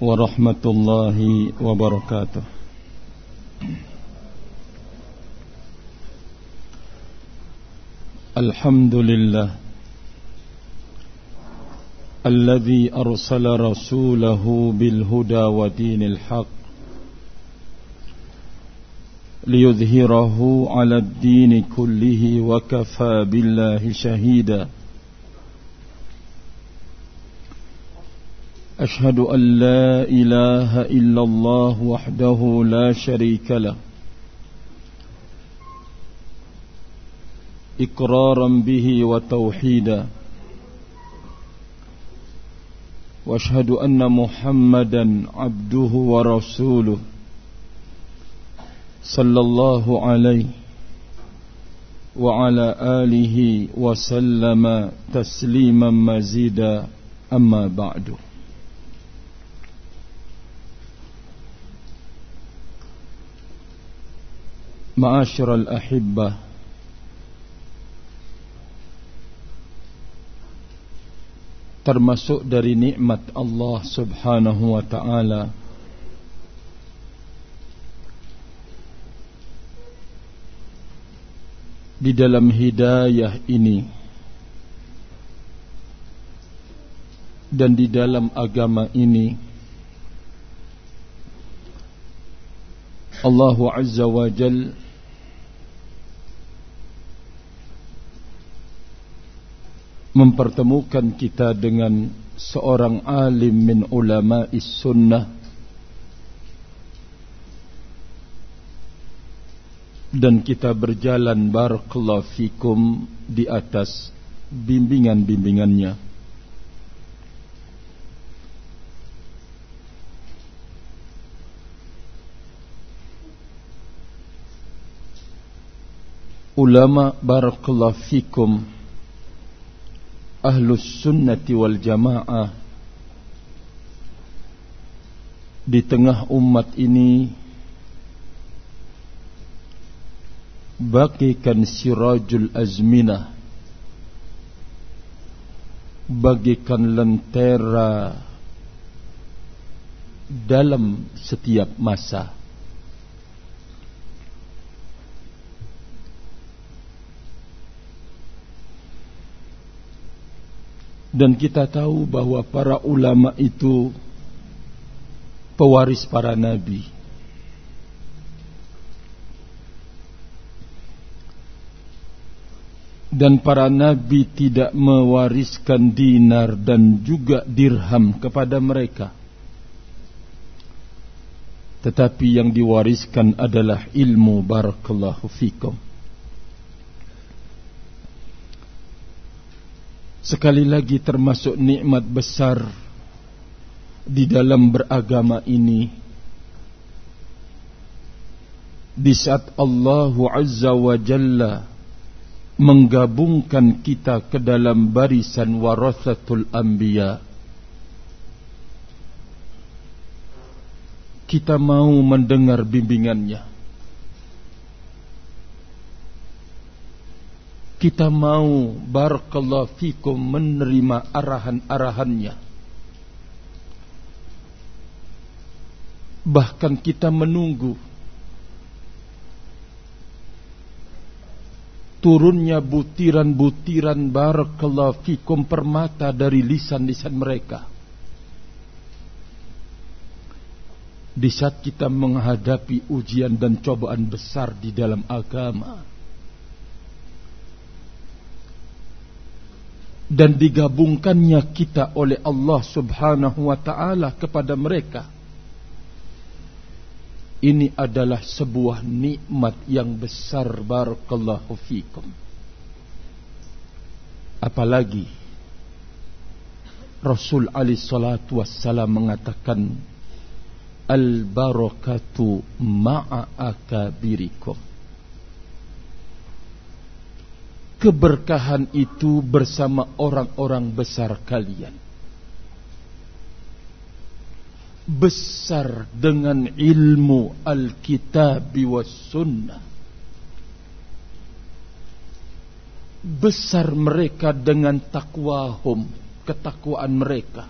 ورحمة الله وبركاته. الحمد لله الذي أرسل رسوله بالهدى ودين الحق ليظهره على الدين كله وكفى بالله شهيدا. أشهد أن لا إله إلا الله وحده لا شريك له. إقرارا به وتوحيدا. وأشهد أن محمدا عبده ورسوله صلى الله عليه وعلى آله وسلم تسليما مزيدا. أما بعد. معاشر الأحبة termasuk dari nikmat Allah Subhanahu wa taala di dalam hidayah ini dan di dalam agama ini Allah Azza wa Jal mempertemukan kita dengan seorang alim min ulama'is sunnah dan kita berjalan barakallahu fikum di atas bimbingan-bimbingannya. Ulama barakallahu fikum Ahlus sunnati wal jamaah Di tengah umat ini bagikan sirajul azminah bagikan lentera dalam setiap masa dan kita tahu bahwa para ulama itu pewaris para nabi. Dan para nabi tidak mewariskan dinar dan juga dirham kepada mereka. Tetapi yang diwariskan adalah ilmu barakallahu fikum sekali lagi termasuk nikmat besar di dalam beragama ini. Di saat Allah Azza wa Jalla menggabungkan kita ke dalam barisan warathatul anbiya. Kita mau mendengar bimbingannya kita mau barakallahu fikum menerima arahan-arahannya bahkan kita menunggu turunnya butiran-butiran barakallahu fikum permata dari lisan-lisan mereka. Di saat kita menghadapi ujian dan cobaan besar di dalam agama. Dan digabungkannya kita oleh Allah subhanahu wa ta'ala kepada mereka. Ini adalah sebuah nikmat yang besar. Barakallahu fikum. Apalagi Rasul Ali salatu wassalam mengatakan al barakatu ma'a akabirikum keberkahan itu bersama orang-orang besar kalian besar dengan ilmu Alkitab was Sunnah. Besar mereka dengan takwahum, ketakwaan mereka.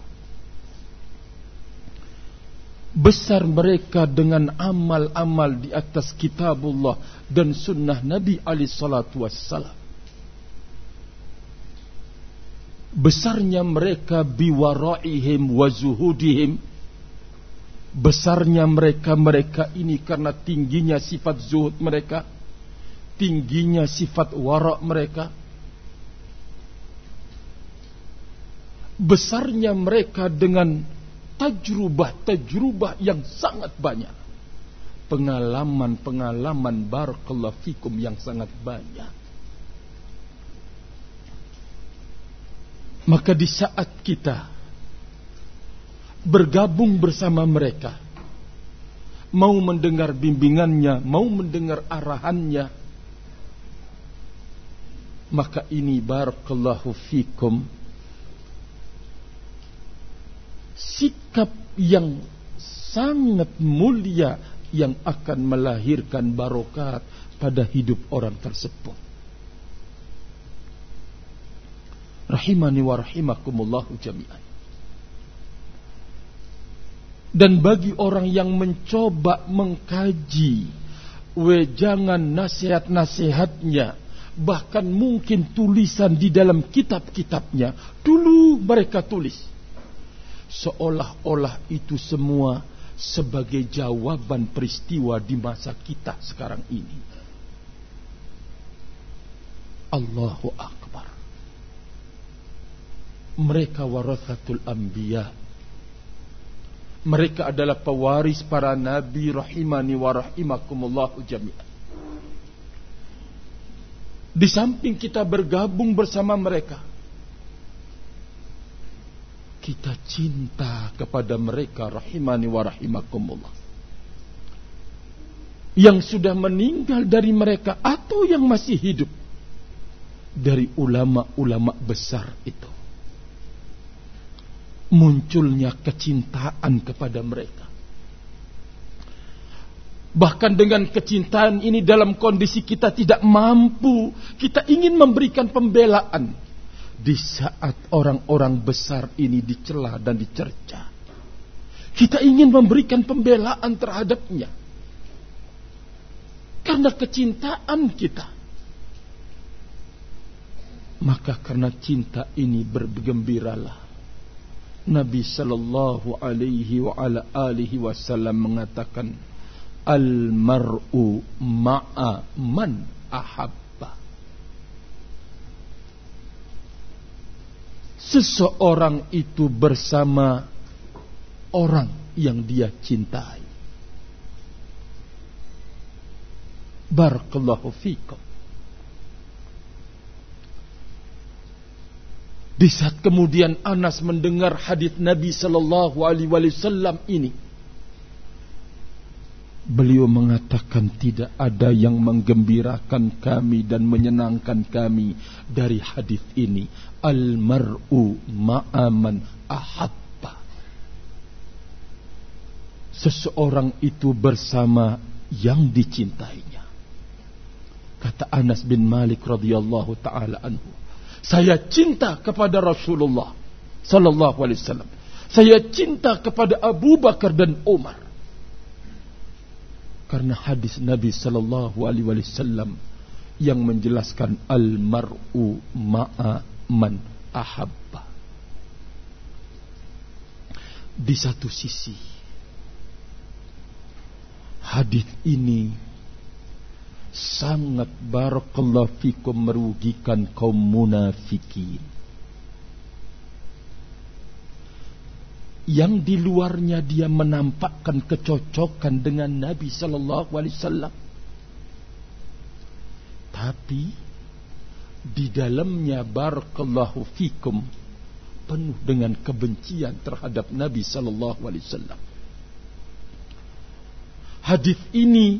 besar mereka dengan amal-amal di atas kitabullah dan sunnah Nabi alaihi salatu wassalam besarnya mereka biwaraihim wa zuhudihim besarnya mereka-mereka ini karena tingginya sifat zuhud mereka tingginya sifat wara mereka besarnya mereka dengan tajrubah-tajrubah yang sangat banyak. Pengalaman-pengalaman barakallahu fikum yang sangat banyak. Maka di saat kita bergabung bersama mereka, mau mendengar bimbingannya, mau mendengar arahannya, maka ini barakallahu fikum sikap yang sangat mulia yang akan melahirkan barokat pada hidup orang tersebut. Rahimani wa rahimakumullahu jami'an. Dan bagi orang yang mencoba mengkaji wejangan nasihat-nasihatnya, bahkan mungkin tulisan di dalam kitab-kitabnya, dulu mereka tulis seolah-olah itu semua sebagai jawaban peristiwa di masa kita sekarang ini. Allahu Akbar. Mereka warathatul anbiya. Mereka adalah pewaris para nabi rahimani wa rahimakumullahu jami'an. Di samping kita bergabung bersama mereka, kita cinta kepada mereka rahimani wa rahimakumullah yang sudah meninggal dari mereka atau yang masih hidup dari ulama-ulama besar itu munculnya kecintaan kepada mereka bahkan dengan kecintaan ini dalam kondisi kita tidak mampu kita ingin memberikan pembelaan di saat orang-orang besar ini dicela dan dicerca. Kita ingin memberikan pembelaan terhadapnya. Karena kecintaan kita. Maka karena cinta ini bergembiralah. Nabi sallallahu alaihi wa ala alihi wasallam mengatakan al mar'u ma'a man ahab seseorang itu bersama orang yang dia cintai. Barakallahu fikum. Di saat kemudian Anas mendengar hadis Nabi sallallahu alaihi wasallam ini, Beliau mengatakan tidak ada yang menggembirakan kami dan menyenangkan kami dari hadis ini. Al-mar'u ma'aman ahabba. Seseorang itu bersama yang dicintainya. Kata Anas bin Malik radhiyallahu taala anhu, saya cinta kepada Rasulullah sallallahu alaihi wasallam. Saya cinta kepada Abu Bakar dan Umar karena hadis Nabi sallallahu alaihi wasallam yang menjelaskan al mar'u ma'a man ahabba. Di satu sisi hadis ini sangat barakallahu fikum merugikan kaum munafikin. Yang di luarnya dia menampakkan kecocokan dengan Nabi sallallahu alaihi wasallam. Tapi di dalamnya barakallahu fikum penuh dengan kebencian terhadap Nabi sallallahu alaihi wasallam. Hadis ini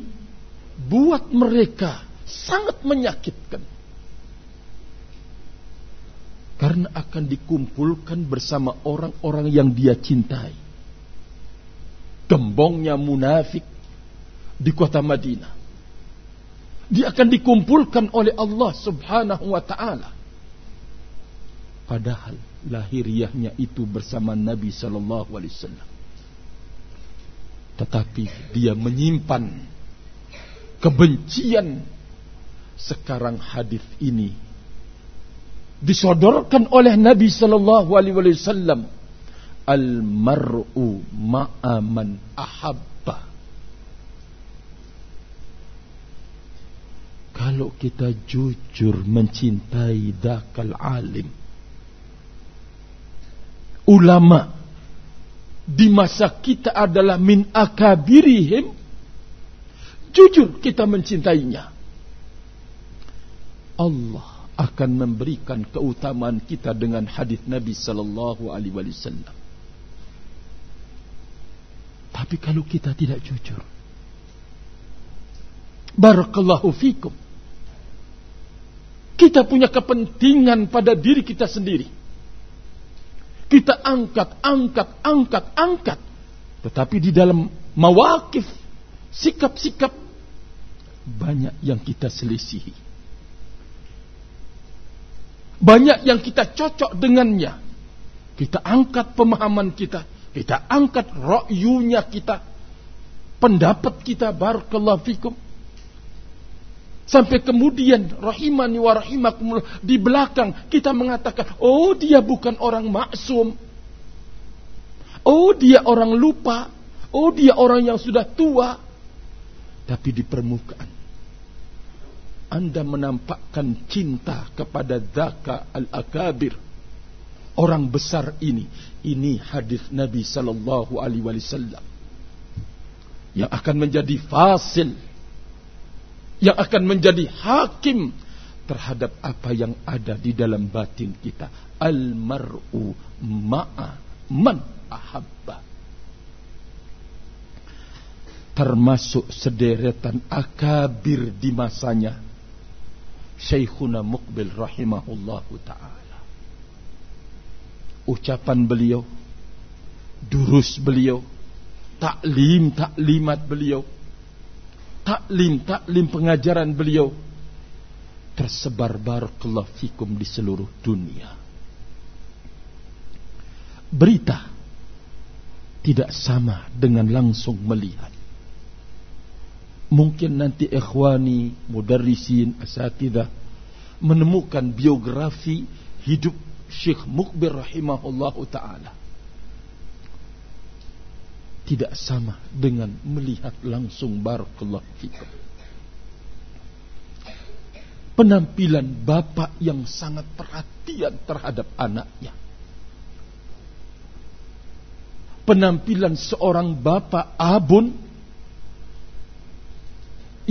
buat mereka sangat menyakitkan karena akan dikumpulkan bersama orang-orang yang dia cintai. Gembongnya munafik di kota Madinah. Dia akan dikumpulkan oleh Allah subhanahu wa ta'ala. Padahal lahiriahnya itu bersama Nabi sallallahu alaihi wasallam. Tetapi dia menyimpan kebencian. Sekarang hadis ini disodorkan oleh Nabi Sallallahu Alaihi Wasallam. Al mar'u ma'aman ahabba. Kalau kita jujur mencintai dakal alim, ulama di masa kita adalah min akabirihim, jujur kita mencintainya. Allah akan memberikan keutamaan kita dengan hadis Nabi sallallahu alaihi wasallam. Tapi kalau kita tidak jujur, barakallahu fikum. Kita punya kepentingan pada diri kita sendiri. Kita angkat, angkat, angkat, angkat. Tetapi di dalam mawakif, sikap-sikap, banyak yang kita selisihi. Banyak yang kita cocok dengannya. Kita angkat pemahaman kita. Kita angkat ro'yunya kita. Pendapat kita. Barakallahu fikum. Sampai kemudian rahimani wa rahimakumullah di belakang kita mengatakan, "Oh, dia bukan orang maksum. Oh, dia orang lupa. Oh, dia orang yang sudah tua." Tapi di permukaan anda menampakkan cinta kepada Zaka al-Akabir. Orang besar ini. Ini hadis Nabi sallallahu alaihi wasallam. Yang akan menjadi fasil. Yang akan menjadi hakim terhadap apa yang ada di dalam batin kita. Al-mar'u ma'a man ahabba. Termasuk sederetan akabir di masanya Syekhuna Muqbil rahimahullahu ta'ala. Ucapan beliau, durus beliau, taklim taklimat beliau, taklim taklim pengajaran beliau tersebar barakallahu fikum di seluruh dunia. Berita tidak sama dengan langsung melihat mungkin nanti ikhwani, mudarrisin, asatidah menemukan biografi hidup Syekh Mukbir rahimahullah taala. Tidak sama dengan melihat langsung barakallahu fikum. Penampilan bapak yang sangat perhatian terhadap anaknya. Penampilan seorang bapak abun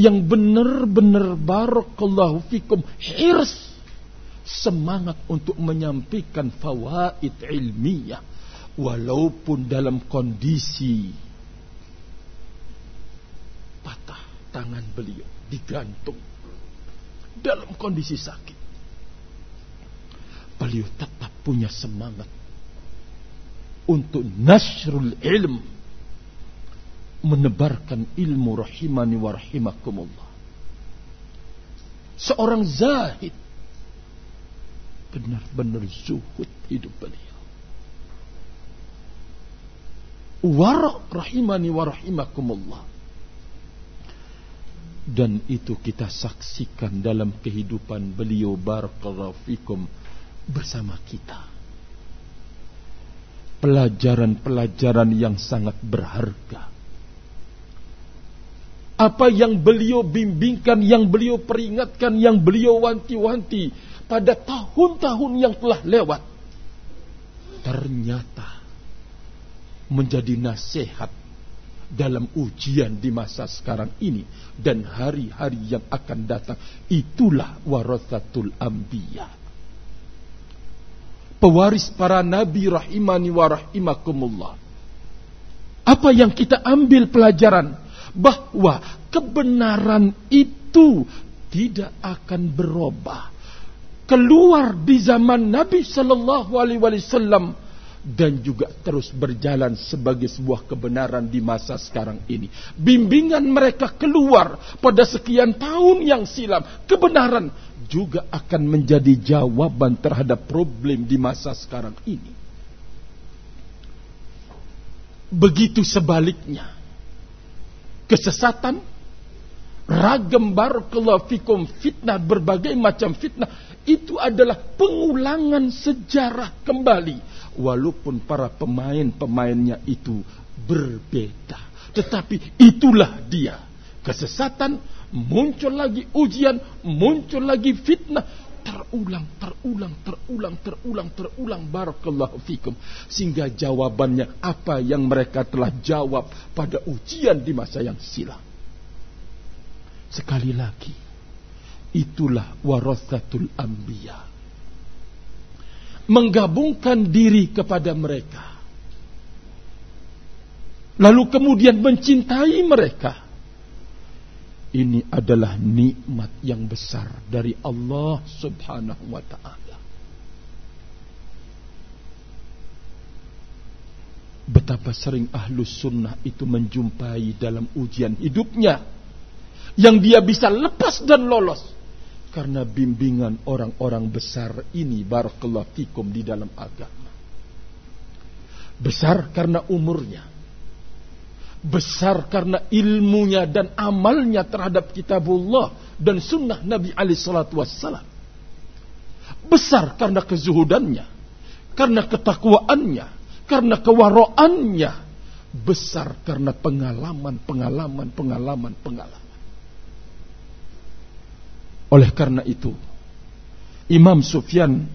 yang benar-benar barakallahu fikum hirs semangat untuk menyampaikan fawaid ilmiah walaupun dalam kondisi patah tangan beliau digantung dalam kondisi sakit. Beliau tetap punya semangat untuk nasrul ilm menebarkan ilmu rahimani wa rahimakumullah. Seorang zahid benar-benar zuhud hidup beliau. Warak rahimani wa rahimakumullah. Dan itu kita saksikan dalam kehidupan beliau barakallahu fikum bersama kita. Pelajaran-pelajaran yang sangat berharga apa yang beliau bimbingkan, yang beliau peringatkan, yang beliau wanti-wanti pada tahun-tahun yang telah lewat. Ternyata menjadi nasihat dalam ujian di masa sekarang ini dan hari-hari yang akan datang. Itulah warathatul anbiya. Pewaris para nabi rahimani wa rahimakumullah. Apa yang kita ambil pelajaran? Bahwa kebenaran itu tidak akan berubah. Keluar di zaman Nabi Sallallahu Alaihi Wasallam dan juga terus berjalan sebagai sebuah kebenaran di masa sekarang ini. Bimbingan mereka keluar pada sekian tahun yang silam. Kebenaran juga akan menjadi jawaban terhadap problem di masa sekarang ini. Begitu sebaliknya kesesatan, ragam barakallahu fikum fitnah berbagai macam fitnah itu adalah pengulangan sejarah kembali. Walaupun para pemain-pemainnya itu berbeda tetapi itulah dia. Kesesatan muncul lagi ujian muncul lagi fitnah terulang terulang terulang terulang terulang barakallahu fikum sehingga jawabannya apa yang mereka telah jawab pada ujian di masa yang silam Sekali lagi, itulah warasatul anbiya. Menggabungkan diri kepada mereka. Lalu kemudian mencintai mereka. Ini adalah nikmat yang besar dari Allah Subhanahu wa taala. Betapa sering ahlus sunnah itu menjumpai dalam ujian hidupnya yang dia bisa lepas dan lolos karena bimbingan orang-orang besar ini barakallahu fikum di dalam agama. Besar karena umurnya. Besar karena ilmunya dan amalnya terhadap kitabullah dan sunnah Nabi alaihi wassalam. Besar karena kezuhudannya, karena ketakwaannya, karena kewaroannya. Besar karena pengalaman, pengalaman, pengalaman, pengalaman. Oleh karena itu, Imam Sufyan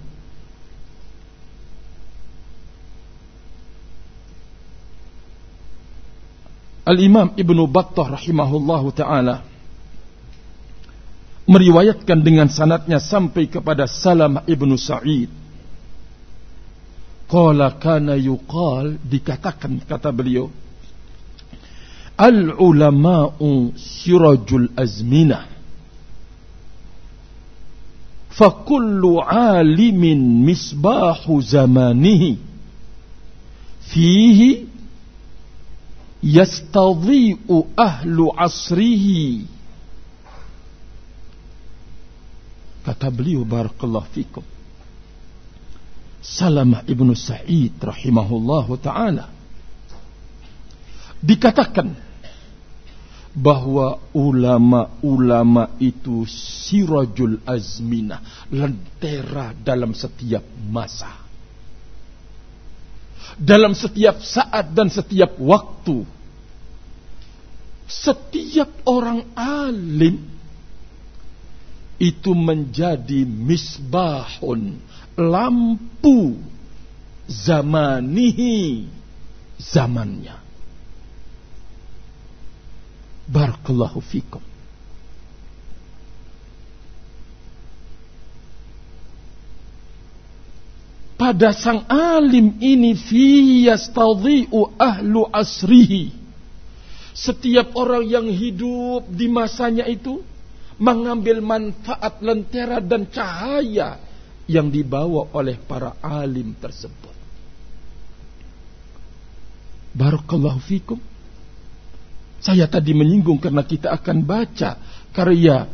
Al-Imam Ibnu Battah rahimahullahu taala meriwayatkan dengan sanatnya sampai kepada Salam Ibnu Sa'id. Qala kana yuqal dikatakan kata beliau Al ulama'u sirajul azminah فكل عالم مصباح زمانه فيه yastadhi'u ahlu asrihi kata beliau barakallahu fikum. Salamah ibnu Sa'id rahimahullahu taala. Dikatakan bahwa ulama-ulama itu sirajul azminah lentera dalam setiap masa. Dalam setiap saat dan setiap waktu. Setiap orang alim itu menjadi misbahun, lampu zamanihi zamannya Barakallahu fikum. Pada sang alim ini fi yastadhi'u ahlu asrihi. Setiap orang yang hidup di masanya itu mengambil manfaat lentera dan cahaya yang dibawa oleh para alim tersebut. Barakallahu fikum. Saya tadi menyinggung karena kita akan baca karya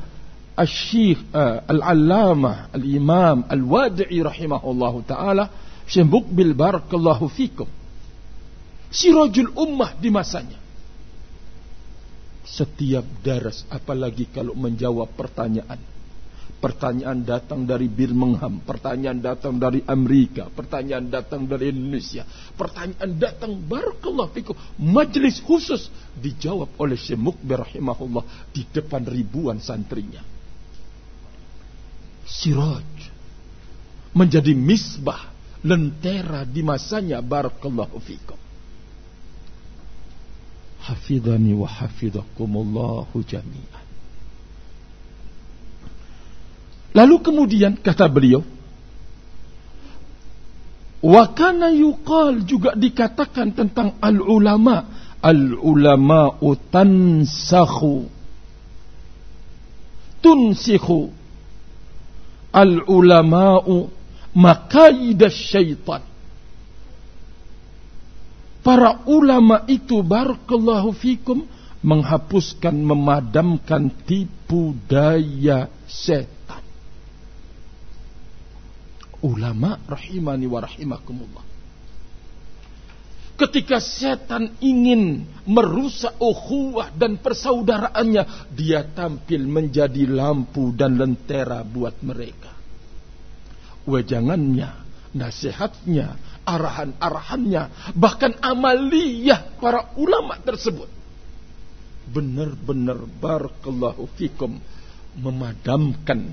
Al-Syekh uh, Al-Allamah Al-Imam Al-Wadi'i rahimahullahu taala Syekh Mukbil barakallahu fikum. Sirajul ummah di masanya. Setiap daras apalagi kalau menjawab pertanyaan Pertanyaan datang dari Birmingham, pertanyaan datang dari Amerika, pertanyaan datang dari Indonesia, pertanyaan datang barakallah fikum majelis khusus dijawab oleh Syekh Mukbir rahimahullah di depan ribuan santrinya. Siraj menjadi misbah lentera di masanya barakallahu fikum. Hafidhani wa hafidhakumullahu jami'an. Lalu kemudian kata beliau, Wakana yuqal juga dikatakan tentang al-ulama. Al-ulama tansakhu. Tunsikhu. Al-ulama'u makaidah syaitan. Para ulama itu barakallahu fikum menghapuskan memadamkan tipu daya setan ulama rahimani wa rahimakumullah. Ketika setan ingin merusak ukhuwah dan persaudaraannya, dia tampil menjadi lampu dan lentera buat mereka. Wejangannya, nasihatnya, arahan-arahannya, bahkan amaliyah para ulama tersebut. Benar-benar barakallahu fikum memadamkan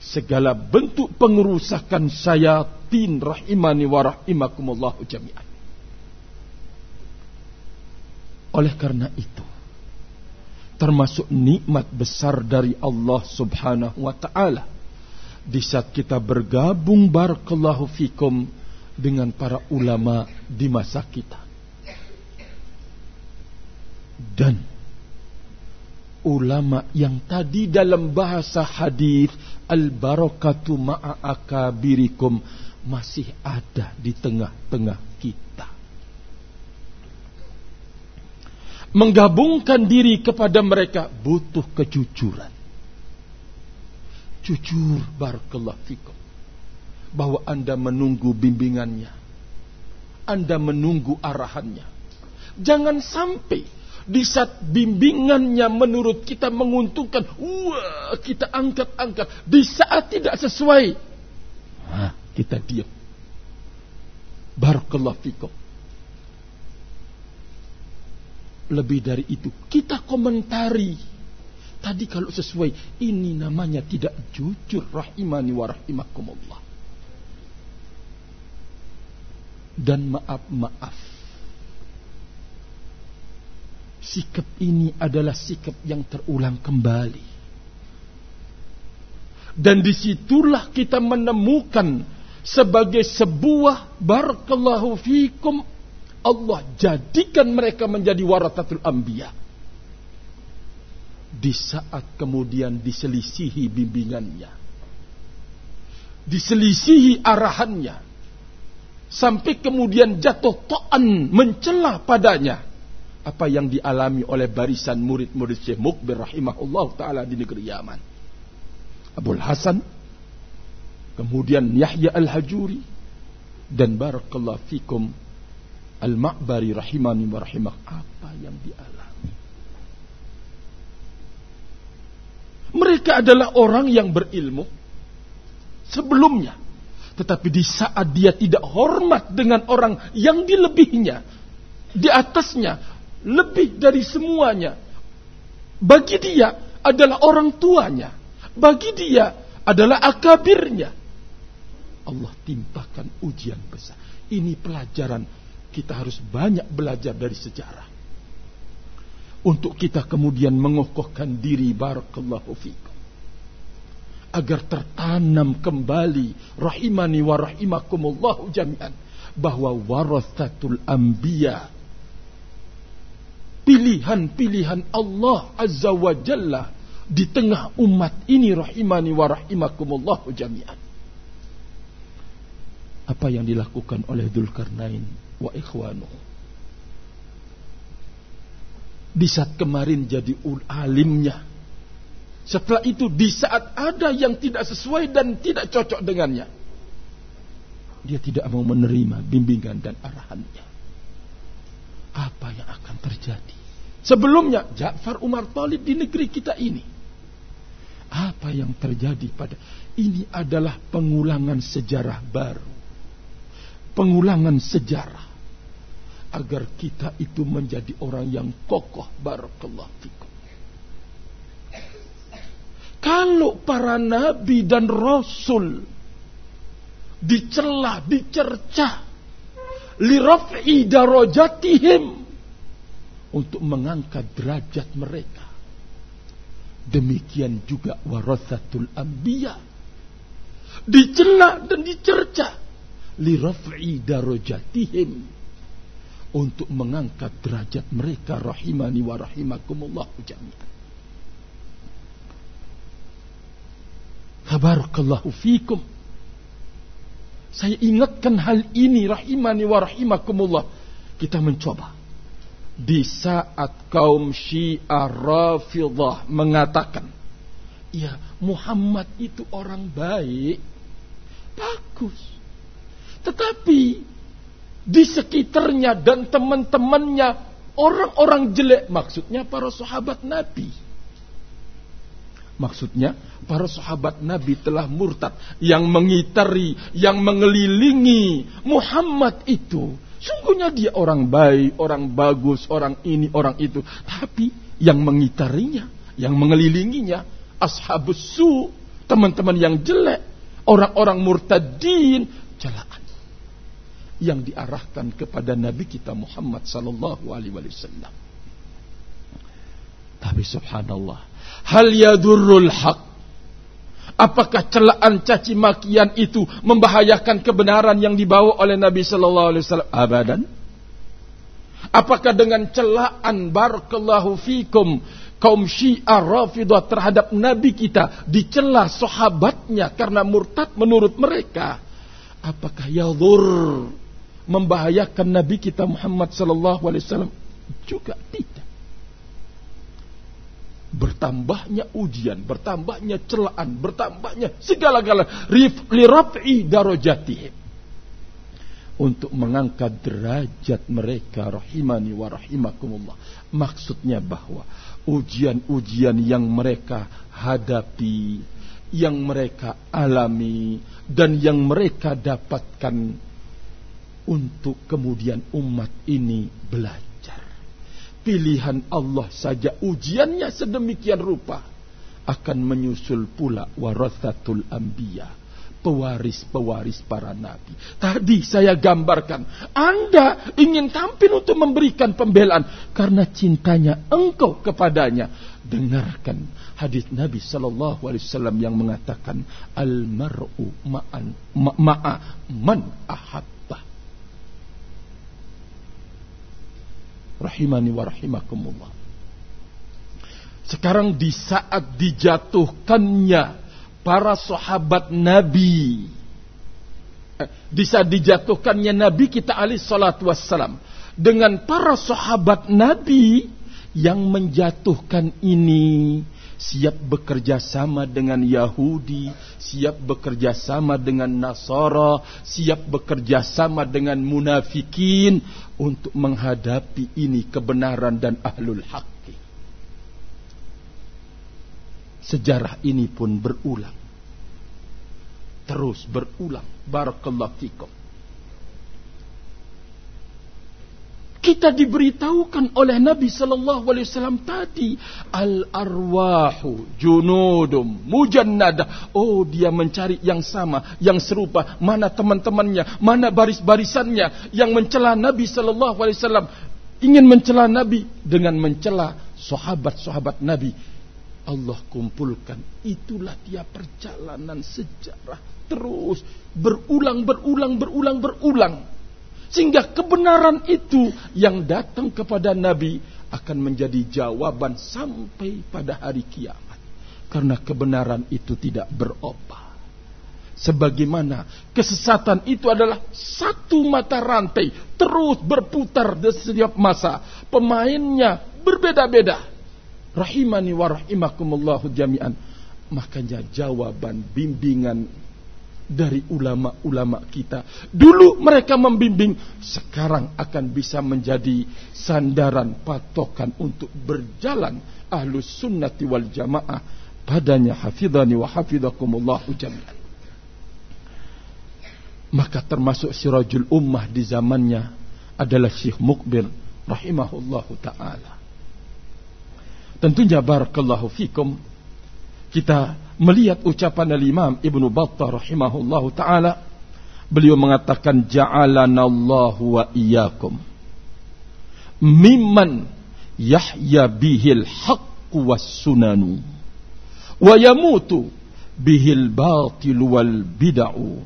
segala bentuk pengerusakan sayatin rahimani wa rahimakumullahu jami'an. Oleh karena itu, termasuk nikmat besar dari Allah Subhanahu wa taala di saat kita bergabung barakallahu fikum dengan para ulama di masa kita. Dan ulama yang tadi dalam bahasa hadis al-barakatu ma'a akabirikum masih ada di tengah-tengah kita. menggabungkan diri kepada mereka butuh kejujuran. Jujur barakallahu fikum. Bahwa Anda menunggu bimbingannya. Anda menunggu arahannya. Jangan sampai di saat bimbingannya menurut kita menguntungkan, wah kita angkat-angkat. Di saat tidak sesuai, nah, kita diam. Barakallahu fikum. Lebih dari itu, kita komentari. Tadi kalau sesuai, ini namanya tidak jujur rahimani wa rahimakumullah. Dan maaf-maaf. Sikap ini adalah sikap yang terulang kembali. Dan di situlah kita menemukan sebagai sebuah barakallahu fikum Allah jadikan mereka menjadi waratatul anbiya. Di saat kemudian diselisihi bimbingannya. Diselisihi arahannya. Sampai kemudian jatuh to'an mencela padanya. Apa yang dialami oleh barisan murid-murid Syekh Mukbir rahimahullah ta'ala di negeri Yaman. Abul Hasan. Kemudian Yahya al-Hajuri. Dan barakallahu fikum Al-Ma'bari rahimani wa rahimah. Apa yang dialami? Mereka adalah orang yang berilmu sebelumnya. Tetapi di saat dia tidak hormat dengan orang yang dilebihnya, di atasnya, lebih dari semuanya. Bagi dia adalah orang tuanya. Bagi dia adalah akabirnya. Allah timpakan ujian besar. Ini pelajaran kita harus banyak belajar dari sejarah. Untuk kita kemudian mengokohkan diri barakallahu fikum. Agar tertanam kembali rahimani wa rahimakumullahu jami'an. Bahwa warathatul anbiya. Pilihan-pilihan Allah Azza wa Jalla. Di tengah umat ini rahimani wa rahimakumullahu jami'an. Apa yang dilakukan oleh Dzulkarnain wa ikhwanuh. Di saat kemarin jadi alimnya. Setelah itu di saat ada yang tidak sesuai dan tidak cocok dengannya. Dia tidak mau menerima bimbingan dan arahannya. Apa yang akan terjadi? Sebelumnya Ja'far Umar Talib di negeri kita ini. Apa yang terjadi pada ini adalah pengulangan sejarah baru. Pengulangan sejarah agar kita itu menjadi orang yang kokoh barakallahu fikum. Kalau para nabi dan rasul dicela, dicerca liraf'i darajatihim untuk mengangkat derajat mereka. Demikian juga warathatul anbiya dicela dan dicerca liraf'i darajatihim untuk mengangkat derajat mereka rahimani wa rahimakumullah jami'an. Tabarakallahu fikum. Saya ingatkan hal ini rahimani wa rahimakumullah. Kita mencoba. Di saat kaum Syiah Rafidah mengatakan, ya Muhammad itu orang baik, bagus. Tetapi di sekitarnya dan teman-temannya orang-orang jelek maksudnya para sahabat Nabi. Maksudnya para sahabat Nabi telah murtad yang mengitari, yang mengelilingi Muhammad itu. Sungguhnya dia orang baik, orang bagus, orang ini, orang itu. Tapi yang mengitarinya, yang mengelilinginya, ashabus su, teman-teman yang jelek, orang-orang murtadin, celaan yang diarahkan kepada Nabi kita Muhammad sallallahu alaihi wasallam. Tapi subhanallah, hal yadurrul haq Apakah celaan caci makian itu membahayakan kebenaran yang dibawa oleh Nabi sallallahu alaihi wasallam? Abadan. Apakah dengan celaan barakallahu fikum kaum Syiah Rafidah terhadap nabi kita dicela sahabatnya karena murtad menurut mereka? Apakah yadur membahayakan nabi kita Muhammad sallallahu alaihi wasallam? Juga tidak bertambahnya ujian, bertambahnya celaan, bertambahnya segala-gala. Liraf'i darajatihim. Untuk mengangkat derajat mereka rahimani wa rahimakumullah. Maksudnya bahwa ujian-ujian yang mereka hadapi, yang mereka alami dan yang mereka dapatkan untuk kemudian umat ini belajar pilihan Allah saja ujiannya sedemikian rupa akan menyusul pula warathatul anbiya pewaris-pewaris para nabi. Tadi saya gambarkan, Anda ingin tampil untuk memberikan pembelaan karena cintanya engkau kepadanya. Dengarkan hadis Nabi Shallallahu Alaihi Wasallam yang mengatakan al mar'u ma'an ma'a man ahab rahimani wa rahimakumullah. Sekarang di saat dijatuhkannya para sahabat Nabi di saat dijatuhkannya Nabi kita alaihi salatu wassalam dengan para sahabat Nabi yang menjatuhkan ini siap bekerja sama dengan Yahudi, siap bekerja sama dengan Nasara, siap bekerja sama dengan munafikin untuk menghadapi ini kebenaran dan ahlul haqqi. Sejarah ini pun berulang. Terus berulang. Barakallahu fikum. Kita diberitahukan oleh Nabi sallallahu alaihi wasallam tadi al arwahu junudum mujannada. Oh, dia mencari yang sama, yang serupa. Mana teman-temannya, mana baris-barisannya yang mencela Nabi sallallahu alaihi wasallam ingin mencela Nabi dengan mencela sahabat-sahabat Nabi. Allah kumpulkan. Itulah dia perjalanan sejarah terus berulang berulang berulang berulang sehingga kebenaran itu yang datang kepada Nabi akan menjadi jawaban sampai pada hari kiamat. Karena kebenaran itu tidak berubah. Sebagaimana kesesatan itu adalah satu mata rantai terus berputar di setiap masa. Pemainnya berbeda-beda. Rahimani wa rahimakumullahu jami'an. Makanya jawaban bimbingan dari ulama-ulama kita. Dulu mereka membimbing, sekarang akan bisa menjadi sandaran patokan untuk berjalan ahlus sunnati wal jamaah padanya hafidhani wa hafidhakumullah jami'an. Maka termasuk sirajul ummah di zamannya adalah Syekh Mukbir rahimahullahu taala. Tentunya barakallahu fikum kita melihat ucapan al-Imam Ibnu Battah rahimahullahu taala beliau mengatakan ja'alanallahu wa iyyakum mimman yahya bihil haqq was sunanu wa yamutu bihil batil wal bid'u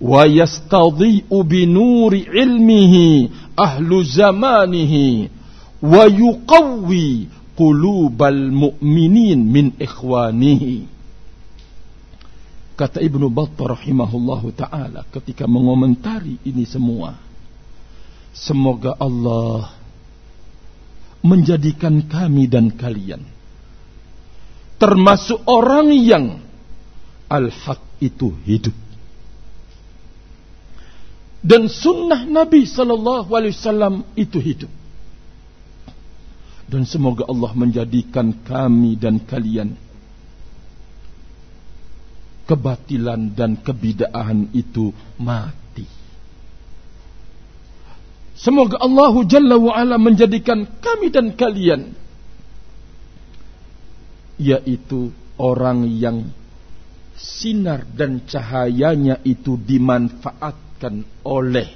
wa yastadhi'u bi nuri ilmihi ahlu zamanihi wa yuqawwi qulubal mu'minin min ikhwanihi Kata Ibnu Battah rahimahullahu taala ketika mengomentari ini semua. Semoga Allah menjadikan kami dan kalian termasuk orang yang al-haq itu hidup. dan sunnah Nabi Sallallahu Alaihi Wasallam itu hidup. Dan semoga Allah menjadikan kami dan kalian kebatilan dan kebidaan itu mati. Semoga Allah Jalla wa'ala menjadikan kami dan kalian yaitu orang yang sinar dan cahayanya itu dimanfaatkan oleh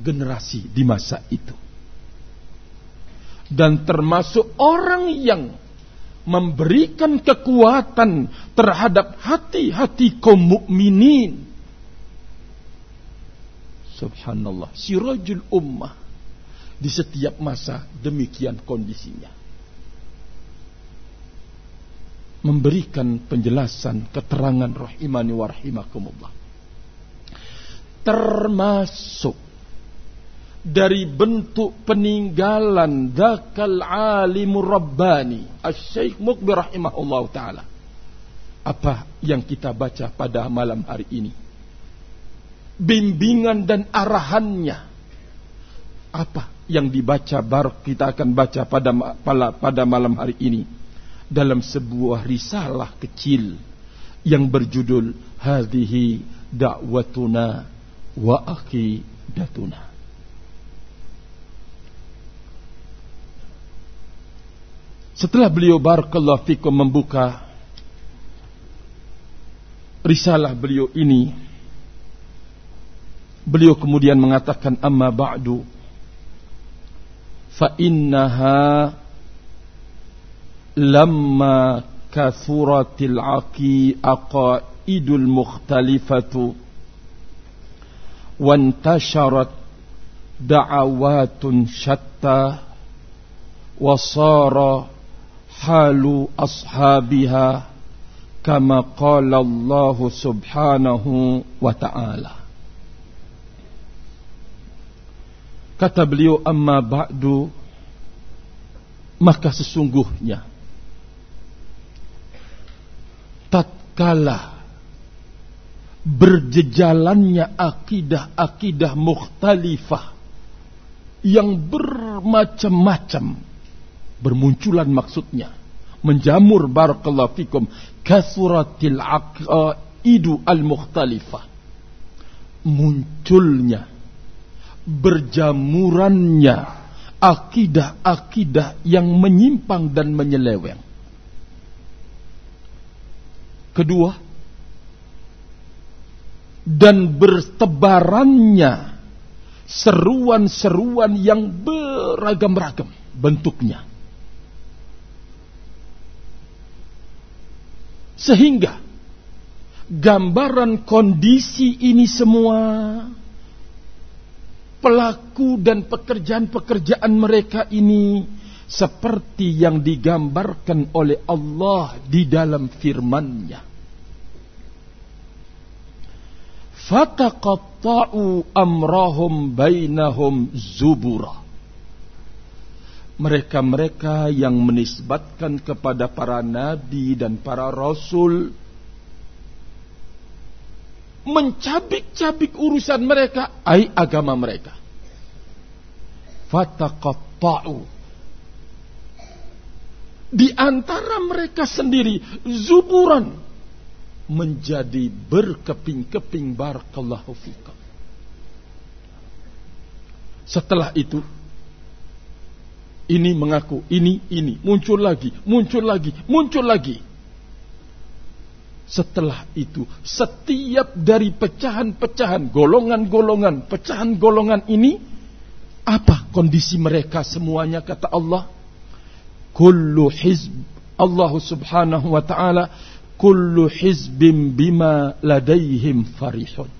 generasi di masa itu. Dan termasuk orang yang memberikan kekuatan terhadap hati-hati kaum mukminin. Subhanallah, sirajul ummah di setiap masa demikian kondisinya. memberikan penjelasan keterangan rahimani wa rahimakumullah termasuk dari bentuk peninggalan dakal alimur rabbani. Asy-syekh mukbir rahimahullah taala. Apa yang kita baca pada malam hari ini? Bimbingan dan arahannya. Apa yang dibaca baru kita akan baca pada pada malam hari ini? Dalam sebuah risalah kecil yang berjudul Hadhihi Da'watuna wa Aqidatuna. Setelah beliau barakallahu fikum membuka risalah beliau ini beliau kemudian mengatakan amma ba'du fa innaha lamma kathuratil aqi aqaidul mukhtalifatu wantasharat da'awatun syatta wa sara halu ashabiha kama qala Allah subhanahu wa ta'ala. Kata beliau amma ba'du maka sesungguhnya tatkala berjejalannya akidah-akidah mukhtalifah yang bermacam-macam bermunculan maksudnya. Menjamur barakallahu fikum kasuratil aqaidu al mukhtalifah munculnya berjamurannya akidah-akidah yang menyimpang dan menyeleweng. Kedua, dan bertebarannya seruan-seruan yang beragam-ragam bentuknya. Sehingga gambaran kondisi ini semua pelaku dan pekerjaan-pekerjaan mereka ini seperti yang digambarkan oleh Allah di dalam firman-Nya. fataqatta'u amrahum bainahum zubura. Mereka-mereka yang menisbatkan kepada para nabi dan para rasul mencabik-cabik urusan mereka, ai agama mereka. Fataqatta'u di antara mereka sendiri zuburan menjadi berkeping-keping barakallahu fikum. Setelah itu ini mengaku ini ini muncul lagi, muncul lagi, muncul lagi. Setelah itu setiap dari pecahan-pecahan, golongan-golongan, pecahan golongan ini apa kondisi mereka semuanya kata Allah? Kullu hizb Allah Subhanahu wa taala kullu hizbim bima ladaihim farihun.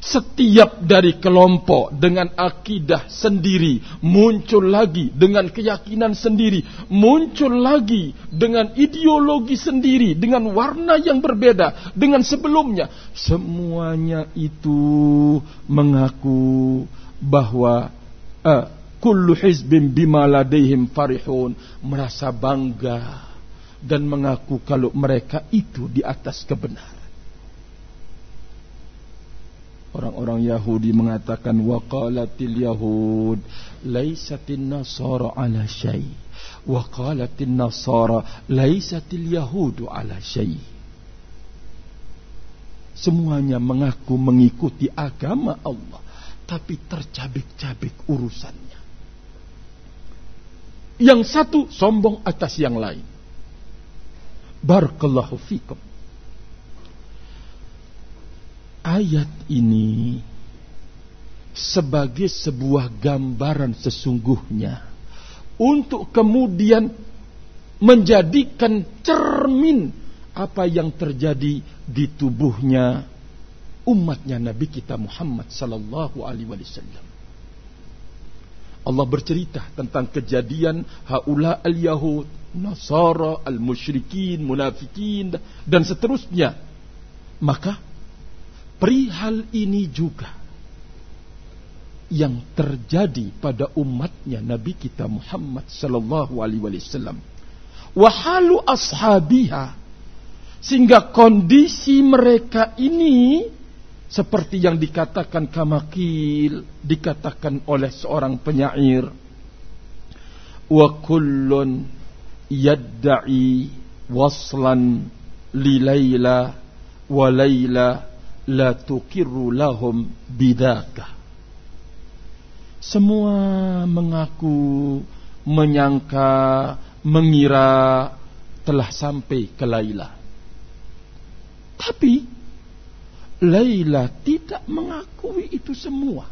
Setiap dari kelompok dengan akidah sendiri muncul lagi dengan keyakinan sendiri, muncul lagi dengan ideologi sendiri, dengan warna yang berbeda dengan sebelumnya. Semuanya itu mengaku bahwa uh, kullu hizbim bima ladaihim farihun merasa bangga dan mengaku kalau mereka itu di atas kebenaran. Orang-orang Yahudi mengatakan waqalatil yahud laisatin nasara ala syai waqalatin nasara laisatil yahudu ala syai Semuanya mengaku mengikuti agama Allah tapi tercabik-cabik urusannya. Yang satu sombong atas yang lain. Barakallahu fikum ayat ini sebagai sebuah gambaran sesungguhnya untuk kemudian menjadikan cermin apa yang terjadi di tubuhnya umatnya Nabi kita Muhammad sallallahu alaihi wasallam. Allah bercerita tentang kejadian haula al-yahud, nasara, al-musyrikin, munafikin dan seterusnya. Maka Perihal ini juga yang terjadi pada umatnya Nabi kita Muhammad sallallahu alaihi wasallam. Wahalu ashabiha sehingga kondisi mereka ini seperti yang dikatakan Kamakil dikatakan oleh seorang penyair wa kullun yadda'i waslan li Laila wa Laila la tuqirru lahum bidaka. Semua mengaku, menyangka, mengira telah sampai ke Laila. Tapi Laila tidak mengakui itu semua.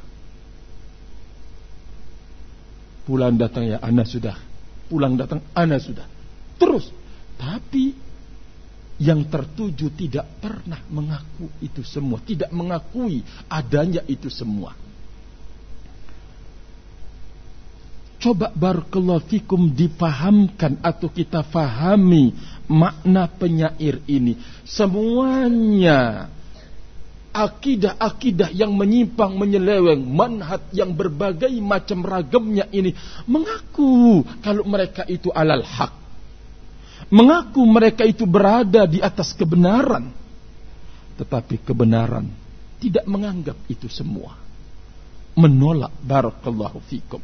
Pulang datang ya, Ana sudah. Pulang datang, Ana sudah. Terus. Tapi yang tertuju tidak pernah mengaku itu semua, tidak mengakui adanya itu semua. Coba barakallahu fikum dipahamkan atau kita fahami makna penyair ini. Semuanya akidah-akidah yang menyimpang menyeleweng, manhat yang berbagai macam ragamnya ini mengaku kalau mereka itu alal haq mengaku mereka itu berada di atas kebenaran, tetapi kebenaran tidak menganggap itu semua, menolak barakallahu fikum.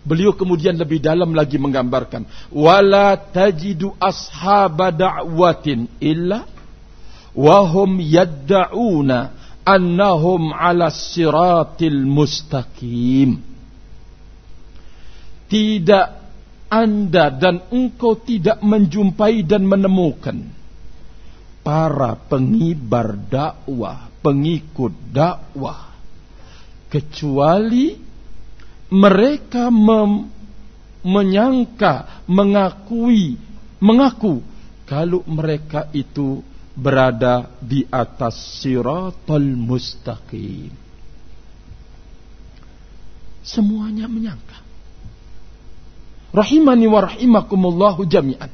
Beliau kemudian lebih dalam lagi menggambarkan wala tajidu ashaba da'watin illa wahum yadda'una annahum ala siratil mustaqim. Tidak anda dan engkau tidak menjumpai dan menemukan. Para pengibar dakwah, pengikut dakwah. Kecuali mereka mem menyangka, mengakui, mengaku kalau mereka itu berada di atas siratal mustaqim. Semuanya menyangka Rahimani wa rahimakumullahu jami'an.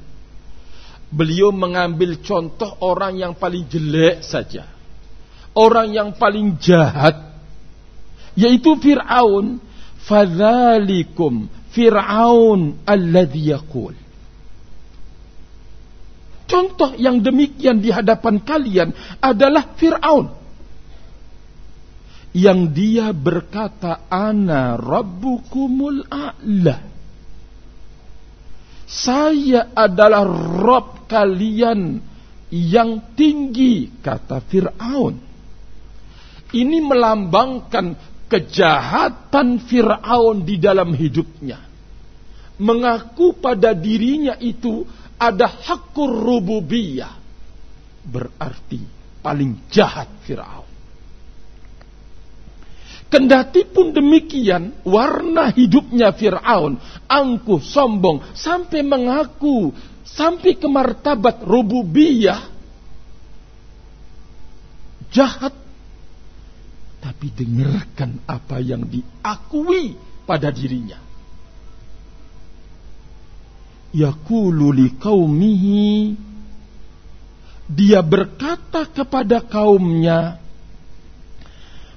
Beliau mengambil contoh orang yang paling jelek saja. Orang yang paling jahat. Yaitu Fir'aun. Fadhalikum Fir'aun alladhi yakul. Contoh yang demikian di hadapan kalian adalah Fir'aun. Yang dia berkata, Ana Rabbukumul A'la. Saya adalah Rob kalian yang tinggi, kata Fir'aun. Ini melambangkan kejahatan Fir'aun di dalam hidupnya. Mengaku pada dirinya itu ada hakur rububiyah. Berarti paling jahat Fir'aun. Kendati pun demikian, warna hidupnya Fir'aun, angkuh, sombong, sampai mengaku, sampai ke martabat rububiyah, jahat. Tapi dengarkan apa yang diakui pada dirinya. Yakulu li kaumihi, dia berkata kepada kaumnya,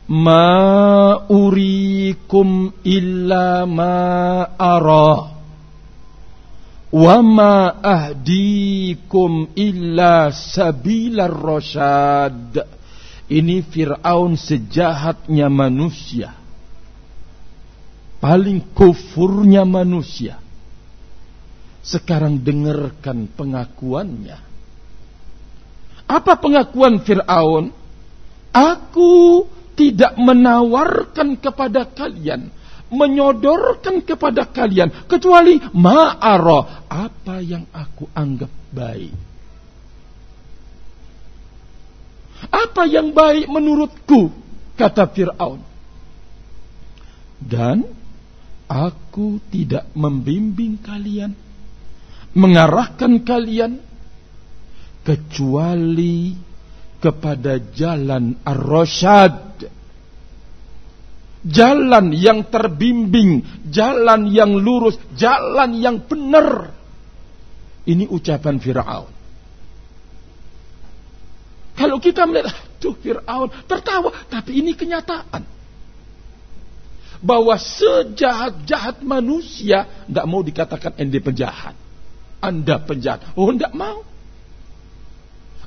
ma urikum illa ma ara wa ma ahdikum illa sabilar rasyad Ini Fir'aun sejahatnya manusia. Paling kufurnya manusia. Sekarang dengarkan pengakuannya. Apa pengakuan Fir'aun? Aku tidak menawarkan kepada kalian menyodorkan kepada kalian kecuali ma'ara apa yang aku anggap baik. Apa yang baik menurutku kata Firaun. Dan aku tidak membimbing kalian mengarahkan kalian kecuali kepada jalan ar-rasyad jalan yang terbimbing, jalan yang lurus, jalan yang benar. Ini ucapan Fir'aun. Kalau kita melihat, tuh Fir'aun tertawa, tapi ini kenyataan. Bahwa sejahat-jahat manusia, nggak mau dikatakan ente penjahat. Anda penjahat. Oh, nggak mau.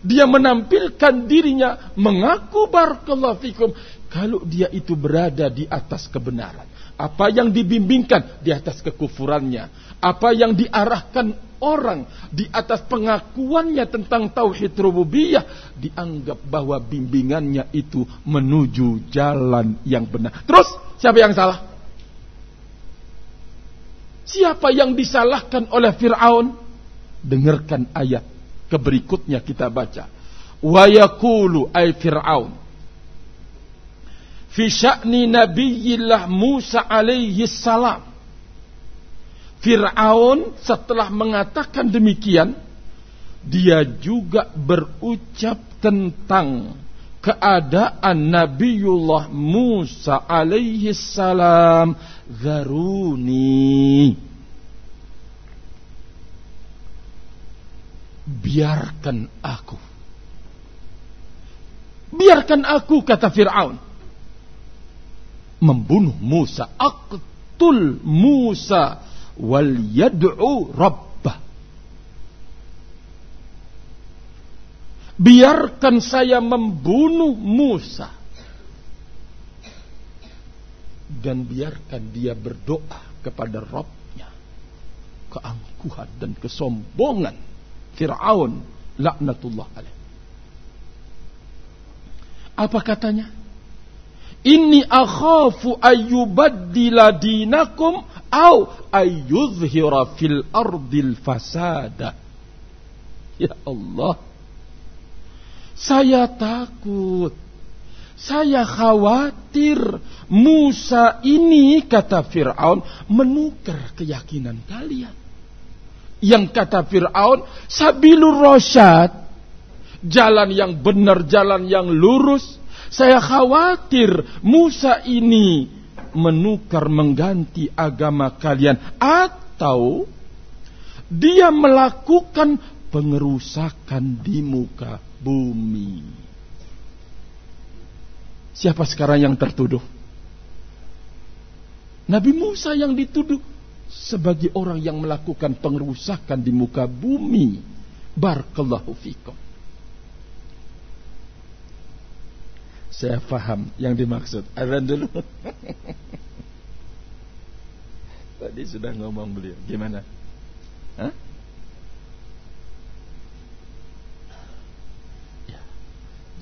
Dia menampilkan dirinya mengaku barakallahu fikum kalau dia itu berada di atas kebenaran. Apa yang dibimbingkan di atas kekufurannya. Apa yang diarahkan orang di atas pengakuannya tentang tauhid rububiyah dianggap bahwa bimbingannya itu menuju jalan yang benar. Terus siapa yang salah? Siapa yang disalahkan oleh Firaun? Dengarkan ayat keberikutnya kita baca. Wa yaqulu ay Firaun fi sya'ni nabiyillah Musa alaihi salam. Fir'aun setelah mengatakan demikian, dia juga berucap tentang keadaan Nabiullah Musa alaihi salam. Zaruni. Biarkan aku. Biarkan aku, kata Fir'aun membunuh Musa. Aqtul Musa wal yad'u rabbah. Biarkan saya membunuh Musa. Dan biarkan dia berdoa kepada Rabbnya. Keangkuhan dan kesombongan Fir'aun laknatullah alaih. Apa katanya? Inni akhafu ayyubaddila dinakum au ayyuzhira fil ardil fasada. Ya Allah. Saya takut. Saya khawatir Musa ini kata Fir'aun menukar keyakinan kalian. Yang kata Fir'aun sabilur rosyad. Jalan yang benar, jalan yang lurus saya khawatir Musa ini menukar mengganti agama kalian atau dia melakukan pengerusakan di muka bumi. Siapa sekarang yang tertuduh? Nabi Musa yang dituduh sebagai orang yang melakukan pengerusakan di muka bumi. Barakallahu fikum. Saya faham yang dimaksud. Azan dulu. Tadi sudah ngomong beliau. Gimana? Hah? Ya.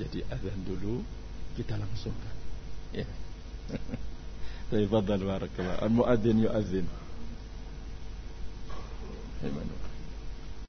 Jadi azan dulu kita langsungkan. Ya. Tapi fadal barakallah. Al-muadzin yu'adzin. Gimana?